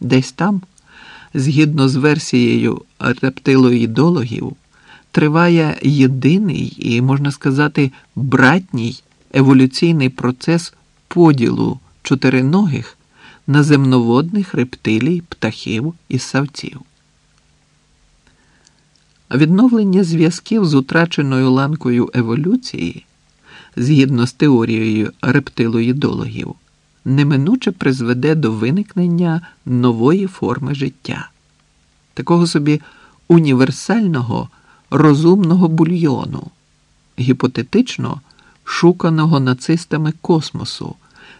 Десь там, згідно з версією рептилоїдологів, триває єдиний і, можна сказати, братній еволюційний процес поділу чотириногих на земноводних рептилій, птахів і савців. Відновлення зв'язків з утраченою ланкою еволюції, згідно з теорією рептилоїдологів, неминуче призведе до виникнення нової форми життя, такого собі універсального розумного бульйону, гіпотетично шуканого нацистами космосу,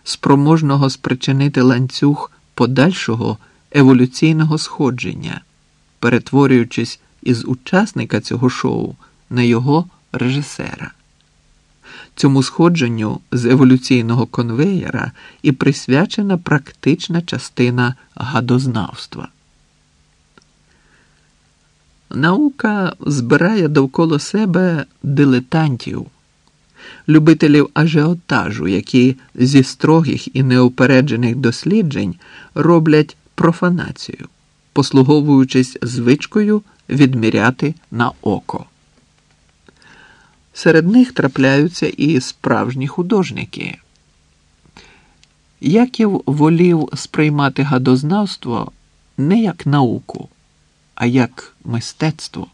спроможного спричинити ланцюг подальшого еволюційного сходження, перетворюючись із учасника цього шоу на його режисера. Цьому сходженню з еволюційного конвеєра і присвячена практична частина гадознавства. Наука збирає довкола себе дилетантів, любителів ажіотажу, які зі строгих і неупереджених досліджень роблять профанацію, послуговуючись звичкою відміряти на око. Серед них трапляються і справжні художники. Яків волів сприймати гадознавство не як науку, а як мистецтво.